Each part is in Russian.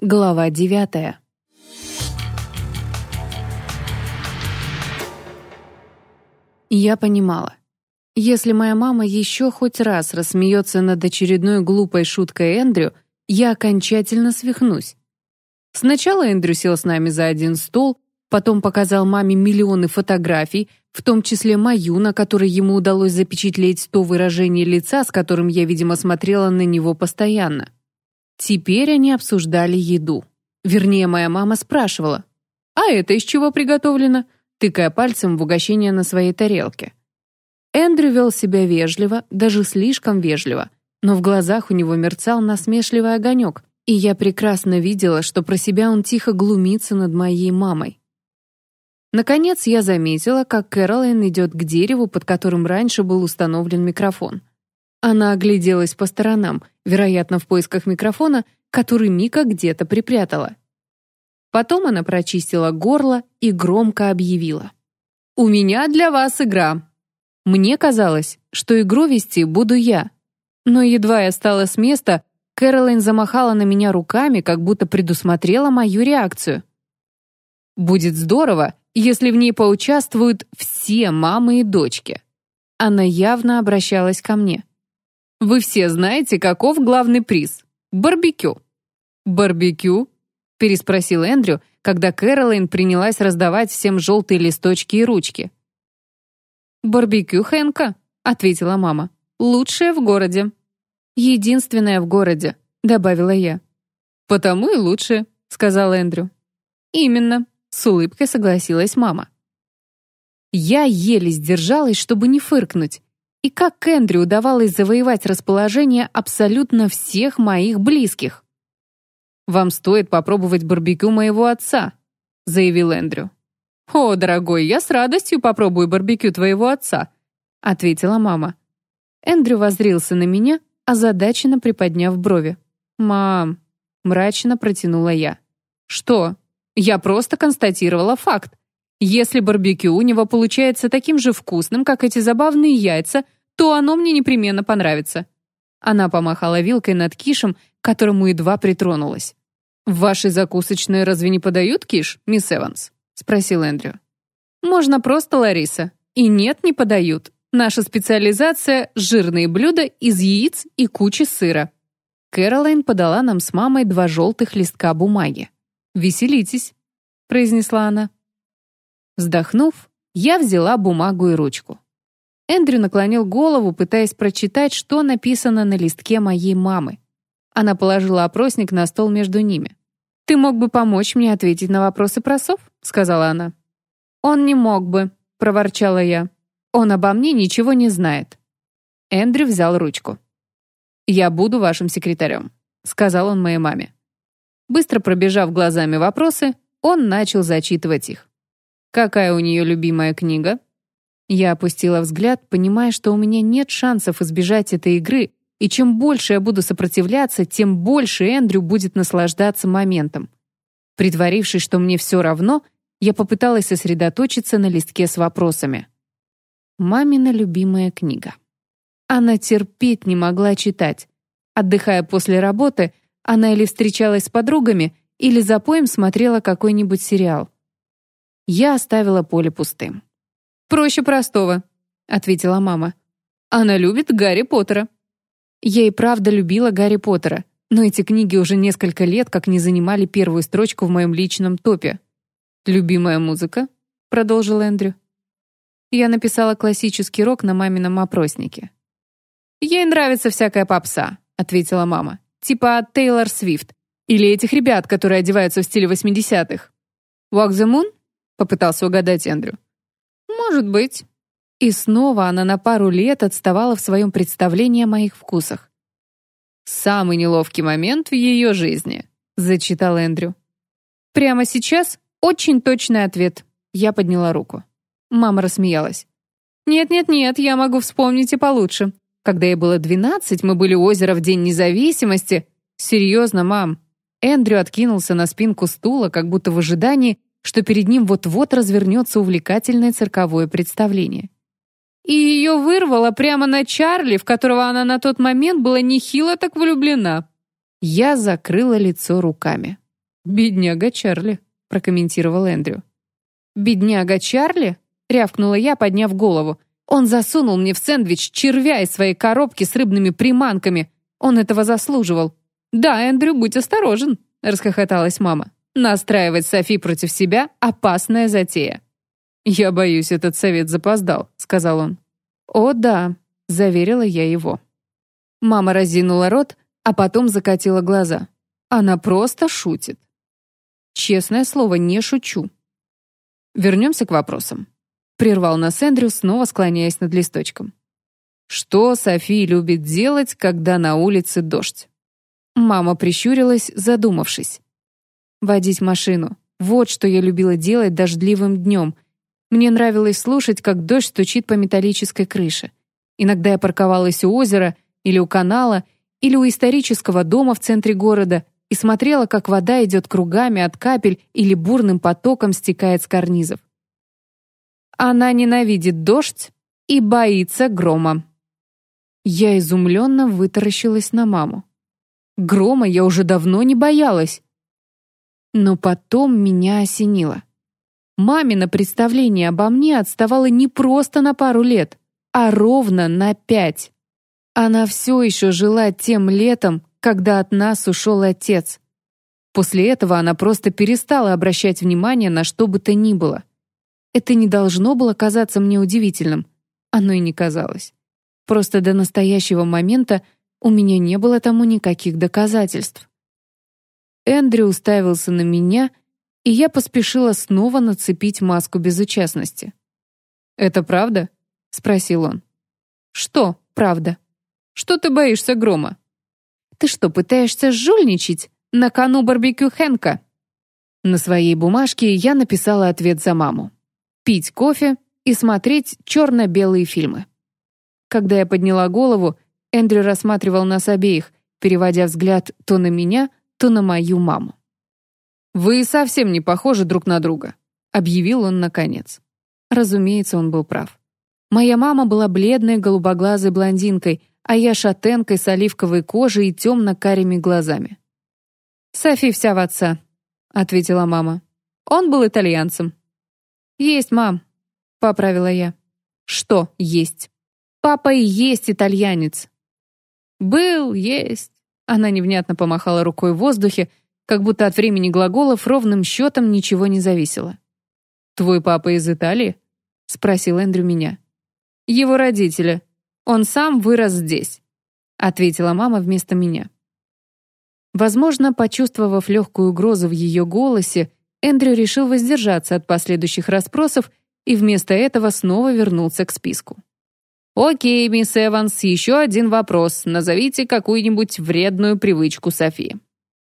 Глава девятая. Я понимала. Если моя мама еще хоть раз рассмеется над очередной глупой шуткой Эндрю, я окончательно свихнусь. Сначала Эндрю сел с нами за один стол, потом показал маме миллионы фотографий, в том числе мою, на которой ему удалось запечатлеть то выражение лица, с которым я, видимо, смотрела на него постоянно. Теперь они обсуждали еду. Вернее, моя мама спрашивала, «А это из чего приготовлено?» тыкая пальцем в угощение на своей тарелке. Эндрю вел себя вежливо, даже слишком вежливо, но в глазах у него мерцал насмешливый огонек, и я прекрасно видела, что про себя он тихо глумится над моей мамой. Наконец я заметила, как Кэролайн идет к дереву, под которым раньше был установлен микрофон. Она огляделась по сторонам, вероятно, в поисках микрофона, который Мика где-то припрятала. Потом она прочистила горло и громко объявила. «У меня для вас игра». Мне казалось, что игру вести буду я. Но едва я стала с места, Кэролайн замахала на меня руками, как будто предусмотрела мою реакцию. «Будет здорово, если в ней поучаствуют все мамы и дочки». Она явно обращалась ко мне. Вы все знаете, каков главный приз? Барбекю. Барбекю? переспросил Эндрю, когда Кэролайн принялась раздавать всем желтые листочки и ручки. «Барбекю Хэнка», — ответила мама. «Лучшее в городе». «Единственное в городе», — добавила я. «Потому и лучшее», — сказал Эндрю. «Именно», — с улыбкой согласилась мама. Я еле сдержалась, чтобы не фыркнуть, и как Кендри удавалось завоевать расположение абсолютно всех моих близких. «Вам стоит попробовать барбекю моего отца», — заявил Эндрю. «О, дорогой, я с радостью попробую барбекю твоего отца», — ответила мама. Эндрю воззрился на меня, озадаченно приподняв брови. «Мам», — мрачно протянула я. «Что? Я просто констатировала факт. Если барбекю у него получается таким же вкусным, как эти забавные яйца, то оно мне непременно понравится». Она помахала вилкой над кишем, к которому едва притронулась. «В вашей закусочной разве не подают киш, мисс Эванс?» — спросил Эндрю. «Можно просто Лариса. И нет, не подают. Наша специализация — жирные блюда из яиц и кучи сыра». Кэролайн подала нам с мамой два желтых листка бумаги. «Веселитесь», — произнесла она. Вздохнув, я взяла бумагу и ручку. Эндрю наклонил голову, пытаясь прочитать, что написано на листке моей мамы. Она положила опросник на стол между ними. «Ты мог бы помочь мне ответить на вопросы про сов?» — сказала она. «Он не мог бы», — проворчала я. «Он обо мне ничего не знает». Эндрю взял ручку. «Я буду вашим секретарем», — сказал он моей маме. Быстро пробежав глазами вопросы, он начал зачитывать их. «Какая у нее любимая книга?» Я опустила взгляд, понимая, что у меня нет шансов избежать этой игры, и чем больше я буду сопротивляться, тем больше Эндрю будет наслаждаться моментом. Притворившись, что мне все равно, я попыталась сосредоточиться на листке с вопросами. Мамина любимая книга. Она терпеть не могла читать. Отдыхая после работы, она или встречалась с подругами, или за поем смотрела какой-нибудь сериал. Я оставила поле пустым. «Проще простого», — ответила мама. «Она любит Гарри Поттера». Я и правда любила Гарри Поттера, но эти книги уже несколько лет как не занимали первую строчку в моем личном топе. «Любимая музыка?» — продолжил Эндрю. Я написала классический рок на мамином опроснике. «Ей нравится всякая попса», — ответила мама. «Типа Тейлор Свифт. Или этих ребят, которые одеваются в стиле 80-х». «Walk the Moon?» — попытался угадать Эндрю. «Может быть». И снова она на пару лет отставала в своем представлении о моих вкусах. «Самый неловкий момент в ее жизни», — зачитал Эндрю. «Прямо сейчас очень точный ответ». Я подняла руку. Мама рассмеялась. «Нет-нет-нет, я могу вспомнить и получше. Когда ей было двенадцать, мы были у озера в День независимости. Серьезно, мам». Эндрю откинулся на спинку стула, как будто в ожидании, что перед ним вот-вот развернется увлекательное цирковое представление. И ее вырвало прямо на Чарли, в которого она на тот момент была нехило так влюблена. Я закрыла лицо руками. «Бедняга Чарли», — прокомментировал Эндрю. «Бедняга Чарли?» — рявкнула я, подняв голову. «Он засунул мне в сэндвич червя из своей коробки с рыбными приманками. Он этого заслуживал». «Да, Эндрю, будь осторожен», — расхохоталась мама. «Настраивать Софи против себя — опасная затея». «Я боюсь, этот совет запоздал», — сказал он. «О, да», — заверила я его. Мама разинула рот, а потом закатила глаза. Она просто шутит. Честное слово, не шучу. Вернемся к вопросам. Прервал нас Эндрю, снова склоняясь над листочком. Что Софи любит делать, когда на улице дождь? Мама прищурилась, задумавшись. Водить машину. Вот что я любила делать дождливым днем. Мне нравилось слушать, как дождь стучит по металлической крыше. Иногда я парковалась у озера или у канала, или у исторического дома в центре города и смотрела, как вода идет кругами от капель или бурным потоком стекает с карнизов. Она ненавидит дождь и боится грома. Я изумленно вытаращилась на маму. Грома я уже давно не боялась. Но потом меня осенило. Мамино представление обо мне отставало не просто на пару лет, а ровно на пять. Она все еще жила тем летом, когда от нас ушел отец. После этого она просто перестала обращать внимание на что бы то ни было. Это не должно было казаться мне удивительным. Оно и не казалось. Просто до настоящего момента у меня не было тому никаких доказательств. Эндрю уставился на меня, и я поспешила снова нацепить маску безучастности. «Это правда?» — спросил он. «Что правда? Что ты боишься грома?» «Ты что, пытаешься жульничать? На кону барбекю Хэнка?» На своей бумажке я написала ответ за маму. «Пить кофе и смотреть черно-белые фильмы». Когда я подняла голову, Эндрю рассматривал нас обеих, переводя взгляд то на меня, то на мою маму. «Вы совсем не похожи друг на друга», — объявил он наконец. Разумеется, он был прав. Моя мама была бледной голубоглазой блондинкой, а я шатенкой с оливковой кожей и темно-карими глазами. «Софи вся в отца», — ответила мама. «Он был итальянцем». «Есть, мам», — поправила я. «Что есть?» «Папа и есть итальянец», «Был, есть». Она невнятно помахала рукой в воздухе, как будто от времени глаголов ровным счетом ничего не зависело. «Твой папа из Италии?» — спросил Эндрю меня. «Его родители. Он сам вырос здесь», — ответила мама вместо меня. Возможно, почувствовав легкую угрозу в ее голосе, Эндрю решил воздержаться от последующих расспросов и вместо этого снова вернулся к списку. «Окей, мисс Эванс, еще один вопрос. Назовите какую-нибудь вредную привычку Софи».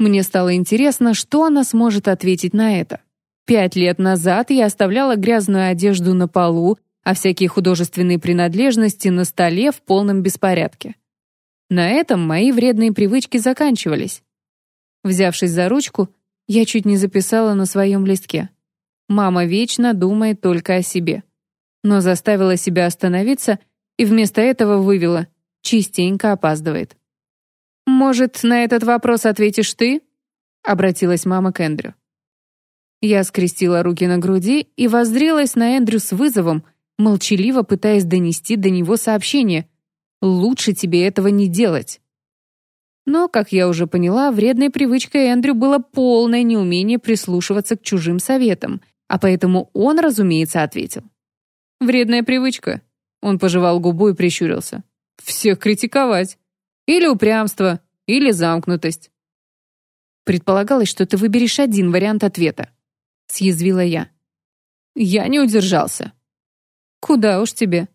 Мне стало интересно, что она сможет ответить на это. Пять лет назад я оставляла грязную одежду на полу, а всякие художественные принадлежности на столе в полном беспорядке. На этом мои вредные привычки заканчивались. Взявшись за ручку, я чуть не записала на своем листке. Мама вечно думает только о себе. Но заставила себя остановиться — и вместо этого вывела «частенько опаздывает». «Может, на этот вопрос ответишь ты?» — обратилась мама к Эндрю. Я скрестила руки на груди и воззрелась на Эндрю с вызовом, молчаливо пытаясь донести до него сообщение «Лучше тебе этого не делать». Но, как я уже поняла, вредной привычкой Эндрю было полное неумение прислушиваться к чужим советам, а поэтому он, разумеется, ответил. «Вредная привычка. Он пожевал губу и прищурился. «Всех критиковать. Или упрямство, или замкнутость». «Предполагалось, что ты выберешь один вариант ответа», — съязвила я. Я не удержался. «Куда уж тебе?»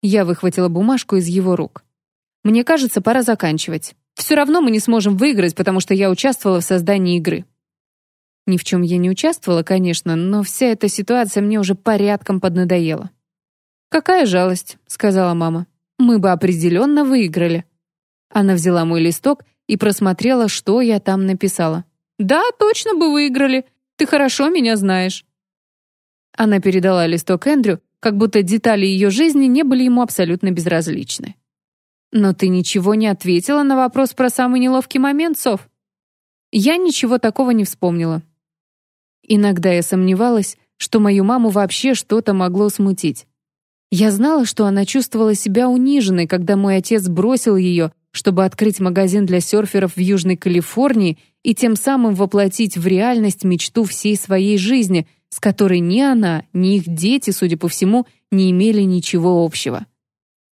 Я выхватила бумажку из его рук. «Мне кажется, пора заканчивать. Все равно мы не сможем выиграть, потому что я участвовала в создании игры». Ни в чем я не участвовала, конечно, но вся эта ситуация мне уже порядком поднадоела. «Какая жалость», — сказала мама. «Мы бы определенно выиграли». Она взяла мой листок и просмотрела, что я там написала. «Да, точно бы выиграли. Ты хорошо меня знаешь». Она передала листок Эндрю, как будто детали ее жизни не были ему абсолютно безразличны. «Но ты ничего не ответила на вопрос про самый неловкий момент, Сов?» Я ничего такого не вспомнила. Иногда я сомневалась, что мою маму вообще что-то могло смутить. Я знала, что она чувствовала себя униженной, когда мой отец бросил ее, чтобы открыть магазин для серферов в Южной Калифорнии и тем самым воплотить в реальность мечту всей своей жизни, с которой ни она, ни их дети, судя по всему, не имели ничего общего.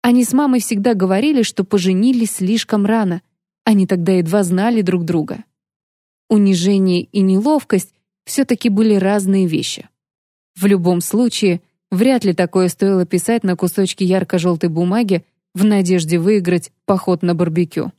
Они с мамой всегда говорили, что поженились слишком рано. Они тогда едва знали друг друга. Унижение и неловкость все-таки были разные вещи. В любом случае, вряд ли такое стоило писать на кусочке ярко-желтой бумаги в надежде выиграть поход на барбекю.